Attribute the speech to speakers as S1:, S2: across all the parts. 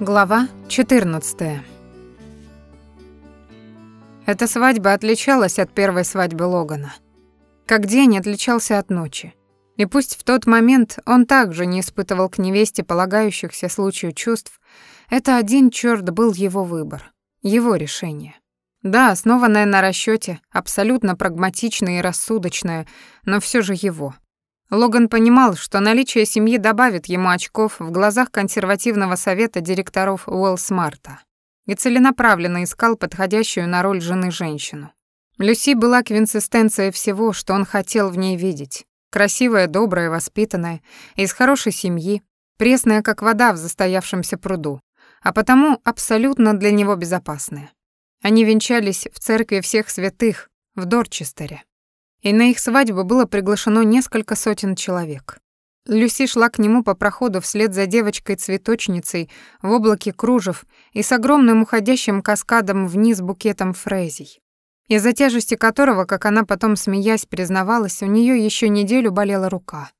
S1: Глава 14. Эта свадьба отличалась от первой свадьбы Логана. Как день отличался от ночи. И пусть в тот момент он также не испытывал к невесте полагающихся случаю чувств, это один чёрт был его выбор, его решение. Да, основанное на расчёте, абсолютно прагматичное и рассудочное, но всё же его. Логан понимал, что наличие семьи добавит ему очков в глазах консервативного совета директоров Уэллсмарта и целенаправленно искал подходящую на роль жены женщину. Люси была квинтэссенцией всего, что он хотел в ней видеть. Красивая, добрая, воспитанная, из хорошей семьи, пресная, как вода в застоявшемся пруду, а потому абсолютно для него безопасная. Они венчались в церкви всех святых в Дорчестере и на их свадьбу было приглашено несколько сотен человек. Люси шла к нему по проходу вслед за девочкой-цветочницей в облаке кружев и с огромным уходящим каскадом вниз букетом фрезий, из-за тяжести которого, как она потом смеясь признавалась, у нее еще неделю болела рука.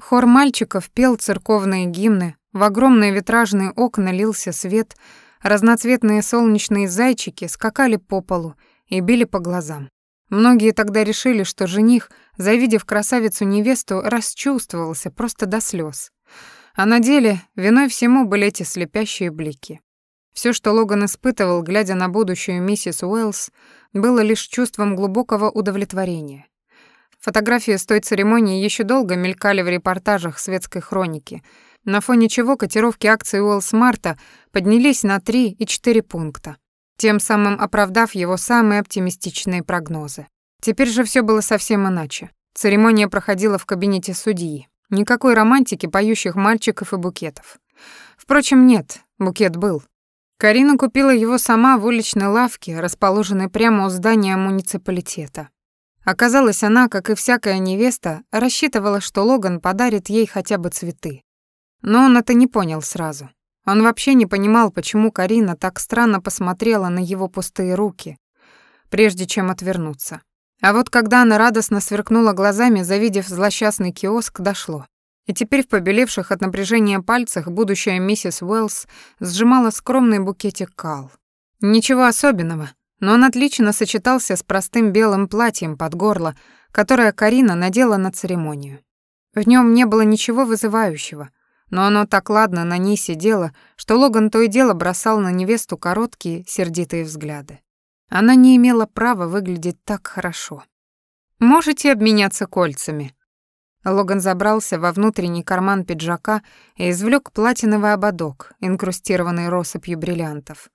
S1: Хор мальчиков пел церковные гимны, в огромные витражные окна лился свет, разноцветные солнечные зайчики скакали по полу и били по глазам. Многие тогда решили, что жених, завидев красавицу-невесту, расчувствовался просто до слез. А на деле виной всему были эти слепящие блики. Все, что Логан испытывал, глядя на будущую миссис Уэллс, было лишь чувством глубокого удовлетворения. Фотографии с той церемонии еще долго мелькали в репортажах светской хроники, на фоне чего котировки акций Уэллс Марта поднялись на 3 и 4 пункта тем самым оправдав его самые оптимистичные прогнозы. Теперь же все было совсем иначе. Церемония проходила в кабинете судьи. Никакой романтики, поющих мальчиков и букетов. Впрочем, нет, букет был. Карина купила его сама в уличной лавке, расположенной прямо у здания муниципалитета. Оказалось, она, как и всякая невеста, рассчитывала, что Логан подарит ей хотя бы цветы. Но он это не понял сразу. Он вообще не понимал, почему Карина так странно посмотрела на его пустые руки, прежде чем отвернуться. А вот когда она радостно сверкнула глазами, завидев злосчастный киоск, дошло. И теперь в побелевших от напряжения пальцах будущая миссис Уэллс сжимала скромный букетик кал. Ничего особенного, но он отлично сочетался с простым белым платьем под горло, которое Карина надела на церемонию. В нем не было ничего вызывающего, но оно так ладно на ней сидело, что Логан то и дело бросал на невесту короткие, сердитые взгляды. Она не имела права выглядеть так хорошо. «Можете обменяться кольцами?» Логан забрался во внутренний карман пиджака и извлек платиновый ободок, инкрустированный россыпью бриллиантов.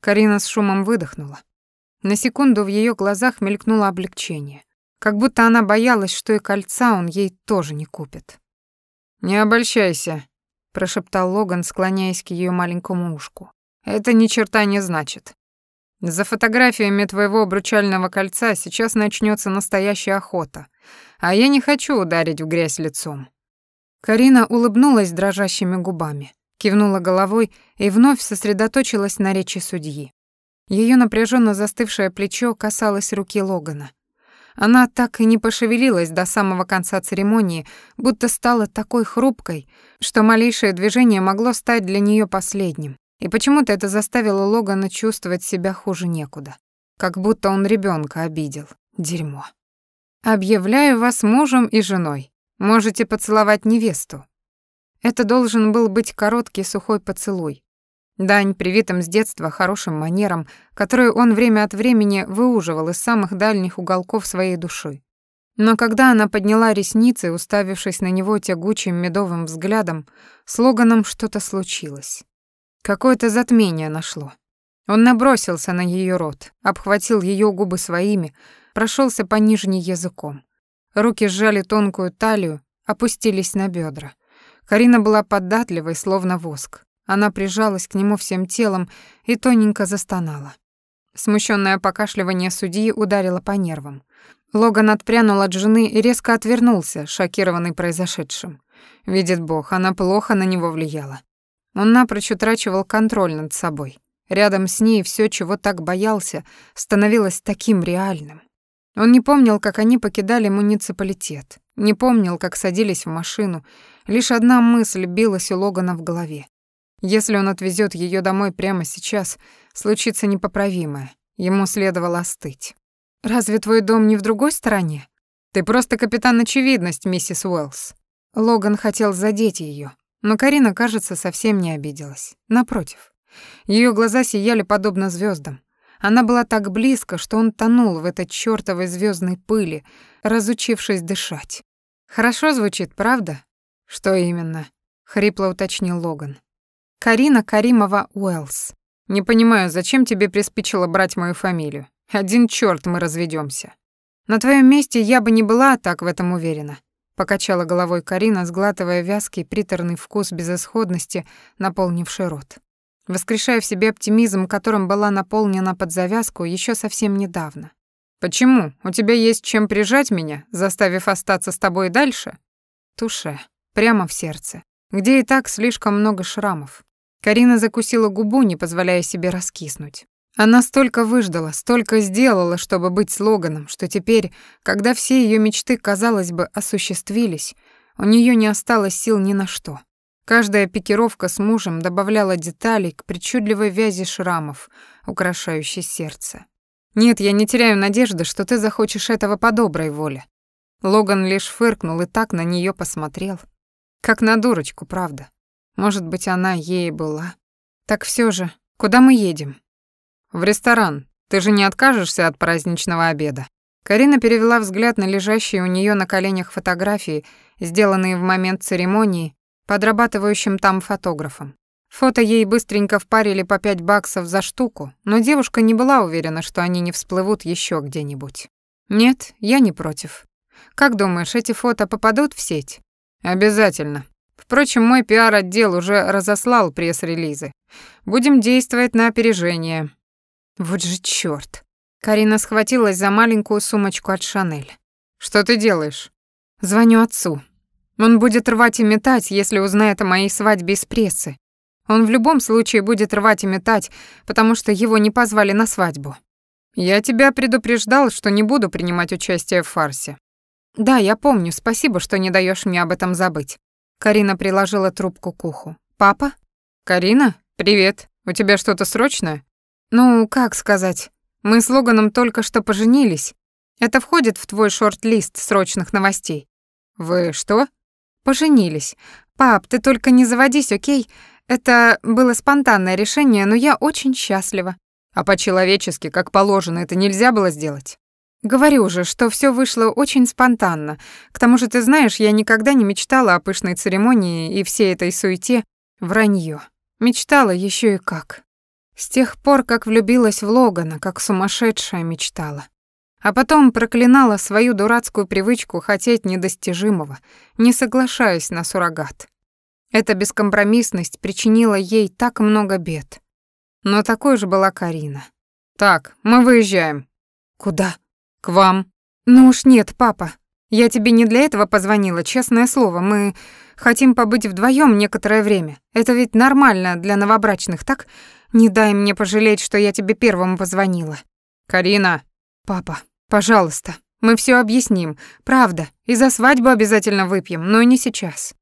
S1: Карина с шумом выдохнула. На секунду в ее глазах мелькнуло облегчение, как будто она боялась, что и кольца он ей тоже не купит. «Не обольщайся», прошептал Логан, склоняясь к ее маленькому ушку. Это ни черта не значит. За фотографиями твоего обручального кольца сейчас начнется настоящая охота, а я не хочу ударить в грязь лицом. Карина улыбнулась дрожащими губами, кивнула головой и вновь сосредоточилась на речи судьи. Ее напряженно застывшее плечо касалось руки Логана. Она так и не пошевелилась до самого конца церемонии, будто стала такой хрупкой, что малейшее движение могло стать для нее последним. И почему-то это заставило Логана чувствовать себя хуже некуда. Как будто он ребенка обидел. Дерьмо. «Объявляю вас мужем и женой. Можете поцеловать невесту». Это должен был быть короткий сухой поцелуй, Дань привитым с детства хорошим манерам, которые он время от времени выуживал из самых дальних уголков своей души. Но когда она подняла ресницы, уставившись на него тягучим медовым взглядом, с Логаном что-то случилось. Какое-то затмение нашло. Он набросился на ее рот, обхватил ее губы своими, прошелся по нижней языком. Руки сжали тонкую талию, опустились на бедра. Карина была податливой, словно воск. Она прижалась к нему всем телом и тоненько застонала. Смущенное покашливание судьи ударило по нервам. Логан отпрянул от жены и резко отвернулся, шокированный произошедшим. Видит Бог, она плохо на него влияла. Он напрочь утрачивал контроль над собой. Рядом с ней все, чего так боялся, становилось таким реальным. Он не помнил, как они покидали муниципалитет, не помнил, как садились в машину. Лишь одна мысль билась у Логана в голове. Если он отвезет ее домой прямо сейчас, случится непоправимое. Ему следовало остыть. «Разве твой дом не в другой стороне?» «Ты просто капитан очевидность, миссис Уэллс». Логан хотел задеть ее, но Карина, кажется, совсем не обиделась. Напротив. Ее глаза сияли подобно звездам. Она была так близко, что он тонул в этой чёртовой звездной пыли, разучившись дышать. «Хорошо звучит, правда?» «Что именно?» — хрипло уточнил Логан. «Карина Каримова Уэллс. Не понимаю, зачем тебе приспичило брать мою фамилию? Один чёрт мы разведёмся. На твоём месте я бы не была так в этом уверена. Покачала головой Карина, сглатывая вязкий приторный вкус безысходности, наполнивший рот. Воскрешая в себе оптимизм, которым была наполнена под завязку еще совсем недавно. «Почему? У тебя есть чем прижать меня, заставив остаться с тобой дальше?» Туше. Прямо в сердце. Где и так слишком много шрамов. Карина закусила губу, не позволяя себе раскиснуть. Она столько выждала, столько сделала, чтобы быть слоганом, что теперь, когда все ее мечты, казалось бы, осуществились, у нее не осталось сил ни на что. Каждая пикировка с мужем добавляла деталей к причудливой вязи шрамов, украшающей сердце. «Нет, я не теряю надежды, что ты захочешь этого по доброй воле». Логан лишь фыркнул и так на нее посмотрел. Как на дурочку, правда. Может быть, она ей была. Так все же, куда мы едем? «В ресторан. Ты же не откажешься от праздничного обеда?» Карина перевела взгляд на лежащие у нее на коленях фотографии, сделанные в момент церемонии, подрабатывающим там фотографом. Фото ей быстренько впарили по пять баксов за штуку, но девушка не была уверена, что они не всплывут еще где-нибудь. «Нет, я не против. Как думаешь, эти фото попадут в сеть?» «Обязательно. Впрочем, мой пиар-отдел уже разослал пресс-релизы. Будем действовать на опережение. Вот же чёрт. Карина схватилась за маленькую сумочку от Шанель. Что ты делаешь? Звоню отцу. Он будет рвать и метать, если узнает о моей свадьбе из прессы. Он в любом случае будет рвать и метать, потому что его не позвали на свадьбу. Я тебя предупреждал, что не буду принимать участие в фарсе. Да, я помню. Спасибо, что не даёшь мне об этом забыть. Карина приложила трубку к уху. Папа? Карина, привет. У тебя что-то срочное? Ну, как сказать? Мы с Логаном только что поженились. Это входит в твой шорт-лист срочных новостей. Вы что? Поженились. Пап, ты только не заводись, окей? Это было спонтанное решение, но я очень счастлива. А по-человечески, как положено, это нельзя было сделать. Говорю же, что все вышло очень спонтанно. К тому же, ты знаешь, я никогда не мечтала о пышной церемонии и всей этой суете. Вранье. Мечтала еще и как. С тех пор, как влюбилась в Логана, как сумасшедшая мечтала. А потом проклинала свою дурацкую привычку хотеть недостижимого, не соглашаясь на суррогат. Эта бескомпромиссность причинила ей так много бед. Но такой же была Карина. «Так, мы выезжаем». «Куда?» «К вам». «Ну уж нет, папа. Я тебе не для этого позвонила, честное слово. Мы хотим побыть вдвоем некоторое время. Это ведь нормально для новобрачных, так? Не дай мне пожалеть, что я тебе первому позвонила. Карина. Папа, пожалуйста. Мы все объясним. Правда. И за свадьбу обязательно выпьем, но не сейчас.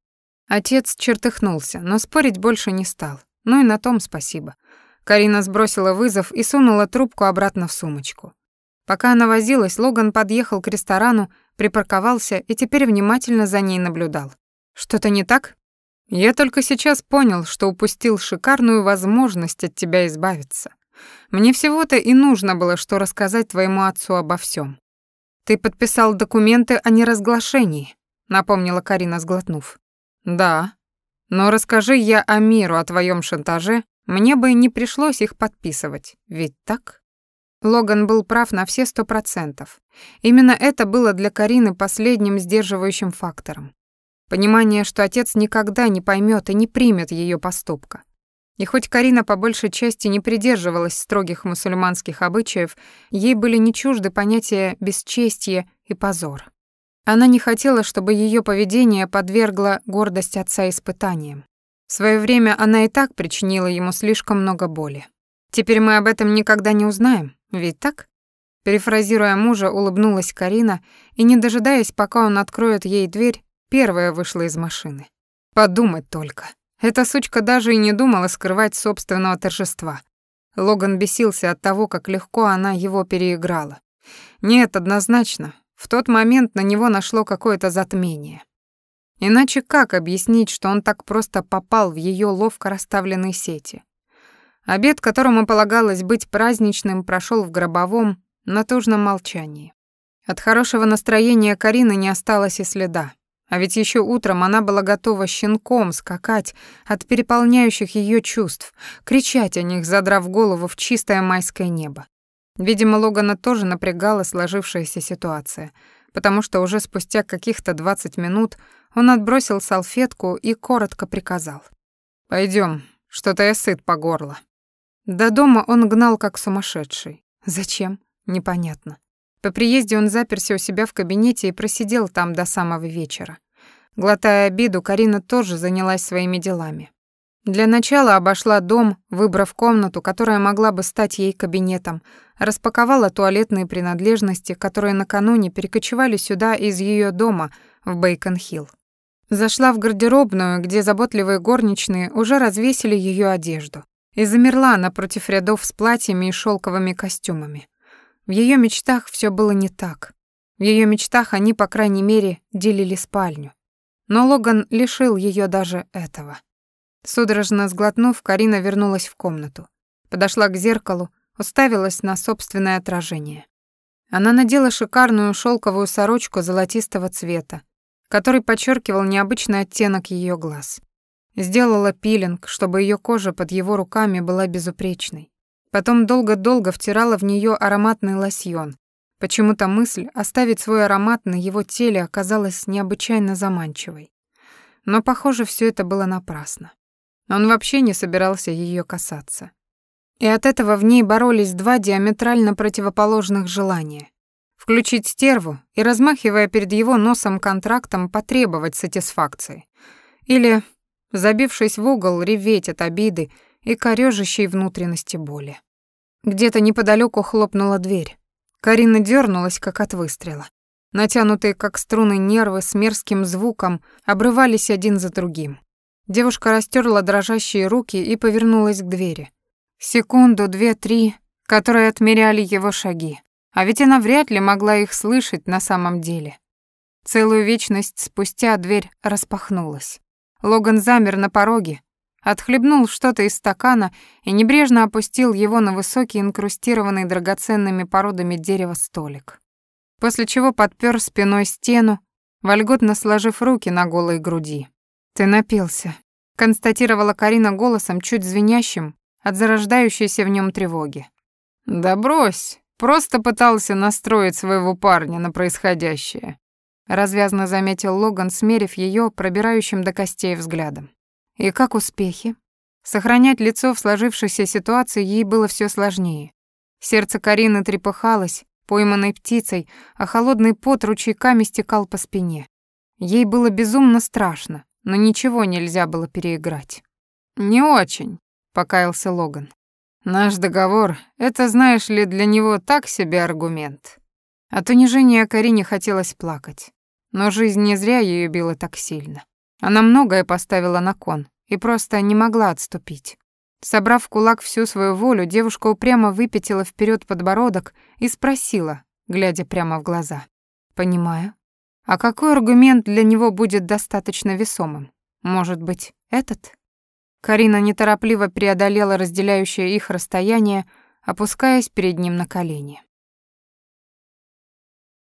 S1: Отец чертыхнулся, но спорить больше не стал. Ну и на том спасибо. Карина сбросила вызов и сунула трубку обратно в сумочку. Пока она возилась, Логан подъехал к ресторану, припарковался и теперь внимательно за ней наблюдал. «Что-то не так?» Я только сейчас понял, что упустил шикарную возможность от тебя избавиться. Мне всего-то и нужно было, что рассказать твоему отцу обо всем. Ты подписал документы о неразглашении, напомнила Карина, сглотнув. Да. Но расскажи я о миру о твоем шантаже, мне бы не пришлось их подписывать. Ведь так? Логан был прав на все сто процентов. Именно это было для Карины последним сдерживающим фактором. Понимание, что отец никогда не поймет и не примет ее поступка. И хоть Карина по большей части не придерживалась строгих мусульманских обычаев, ей были не чужды понятия бесчестия и позор. Она не хотела, чтобы ее поведение подвергло гордость отца испытаниям. В свое время она и так причинила ему слишком много боли. Теперь мы об этом никогда не узнаем, ведь так? Перефразируя мужа, улыбнулась Карина и, не дожидаясь, пока он откроет ей дверь, Первая вышла из машины. Подумать только. Эта сучка даже и не думала скрывать собственного торжества. Логан бесился от того, как легко она его переиграла. Нет, однозначно, в тот момент на него нашло какое-то затмение. Иначе как объяснить, что он так просто попал в ее ловко расставленные сети? Обед, которому полагалось быть праздничным, прошел в гробовом, натужном молчании. От хорошего настроения Карины не осталось и следа. А ведь еще утром она была готова щенком скакать от переполняющих ее чувств, кричать о них, задрав голову в чистое майское небо. Видимо, Логана тоже напрягала сложившаяся ситуация, потому что уже спустя каких-то 20 минут он отбросил салфетку и коротко приказал. Пойдем, что-то я сыт по горло». До дома он гнал как сумасшедший. Зачем? Непонятно. По приезде он заперся у себя в кабинете и просидел там до самого вечера. Глотая обиду, Карина тоже занялась своими делами. Для начала обошла дом, выбрав комнату, которая могла бы стать ей кабинетом, распаковала туалетные принадлежности, которые накануне перекочевали сюда из ее дома в Бейкон-Хилл. Зашла в гардеробную, где заботливые горничные уже развесили ее одежду, и замерла напротив рядов с платьями и шелковыми костюмами. В ее мечтах все было не так. В ее мечтах они, по крайней мере, делили спальню. Но Логан лишил ее даже этого. Судорожно сглотнув, Карина вернулась в комнату. Подошла к зеркалу, уставилась на собственное отражение. Она надела шикарную шелковую сорочку золотистого цвета, который подчеркивал необычный оттенок ее глаз. Сделала пилинг, чтобы ее кожа под его руками была безупречной. Потом долго-долго втирала в нее ароматный лосьон. Почему-то мысль оставить свой аромат на его теле оказалась необычайно заманчивой. Но, похоже, все это было напрасно. Он вообще не собирался ее касаться. И от этого в ней боролись два диаметрально противоположных желания. Включить стерву и, размахивая перед его носом контрактом, потребовать сатисфакции. Или, забившись в угол, реветь от обиды и корёжащей внутренности боли. Где-то неподалеку хлопнула дверь. Карина дернулась, как от выстрела. Натянутые, как струны, нервы с мерзким звуком обрывались один за другим. Девушка растерла дрожащие руки и повернулась к двери. Секунду, две, три, которые отмеряли его шаги. А ведь она вряд ли могла их слышать на самом деле. Целую вечность спустя дверь распахнулась. Логан замер на пороге, отхлебнул что-то из стакана и небрежно опустил его на высокий инкрустированный драгоценными породами дерева столик. После чего подпер спиной стену, вольготно сложив руки на голой груди. «Ты напился», — констатировала Карина голосом, чуть звенящим от зарождающейся в нем тревоги. «Да брось, просто пытался настроить своего парня на происходящее», — развязно заметил Логан, смерив ее пробирающим до костей взглядом. И как успехи? Сохранять лицо в сложившейся ситуации ей было все сложнее. Сердце Карины трепыхалось, пойманной птицей, а холодный пот ручейками стекал по спине. Ей было безумно страшно, но ничего нельзя было переиграть. «Не очень», — покаялся Логан. «Наш договор — это, знаешь ли, для него так себе аргумент». От унижения Карине хотелось плакать. Но жизнь не зря ее била так сильно. Она многое поставила на кон и просто не могла отступить. Собрав в кулак всю свою волю, девушка упрямо выпятила вперед подбородок и спросила, глядя прямо в глаза. «Понимаю. А какой аргумент для него будет достаточно весомым? Может быть, этот?» Карина неторопливо преодолела разделяющее их расстояние, опускаясь перед ним на колени.